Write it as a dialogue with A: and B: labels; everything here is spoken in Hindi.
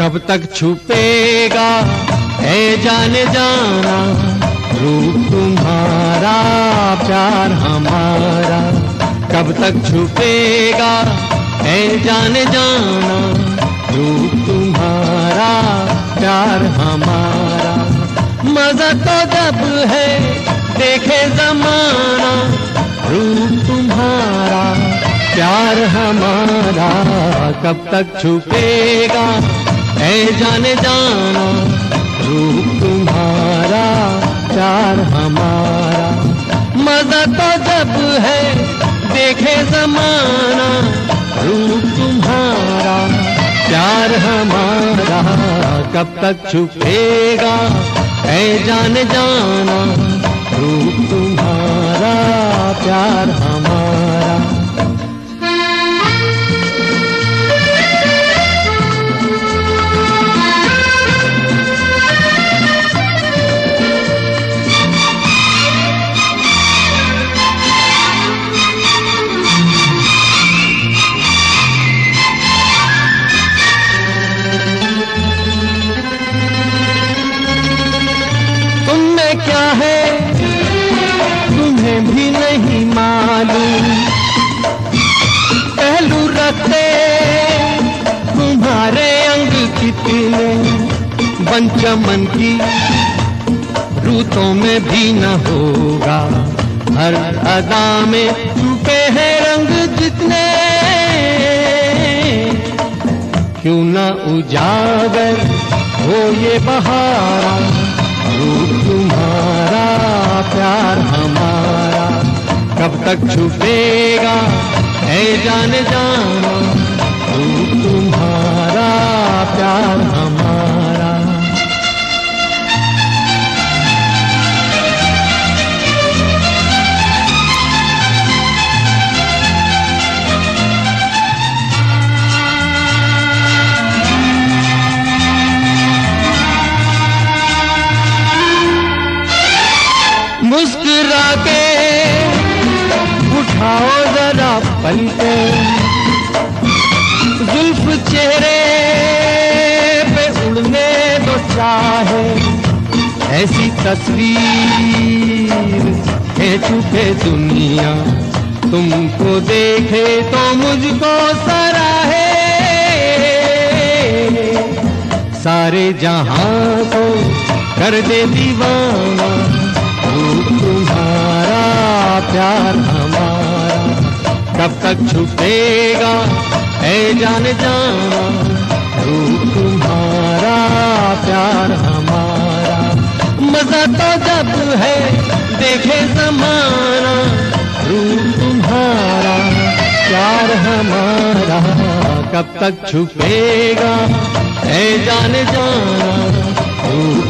A: कब तक छुपेगा? है जाने जाना, रूप तुम्हारा, प्यार हमारा। कब तक छुपेगा? है जाने जाना, रूप तुम्हारा, प्यार हमारा। मज़ा तो जब है, देखे जमाना, रूप तुम्हारा, प्यार हमारा। कब तक छुपेगा? है जाने जाना, रूप तुम्हारा, प्यार हमारा। मज़ा तो जब है, देखे जमाना, रूप तुम्हारा, प्यार हमारा। कब तक छुपेगा? है जान जाना, रूप तुम्हारा, प्यार हमारा। क्या है? तुम्हें भी नहीं मालूम। पहलू रखते, तुम्हारे अंग कितने? बन चमन की रूतों में भी न होगा। हर अदा में चुके हैं रंग जितने। क्यों न उजागर हो ये बहारा? रूप तुम्हारा प्यार हमारा। कब तक छुपेगा? है जान जाना। मुस्कुरा के उठाओ जरा पलके जुल्फ चेहरे पे उड़ने दो चाहे। ऐसी तस्वीर है चुके दुनिया। तुमको देखे तो मुझको सराहे। सारे जहाँ को कर दे दीवाना। प्यार हमारा। कब तक छुपेगा है जान जाना, रूप तुम्हारा, प्यार हमारा। मज़ा तो जब है, देखे जमाना, रूप तुम्हारा, प्यार हमारा। कब तक छुपेगा है जान जाना, रूप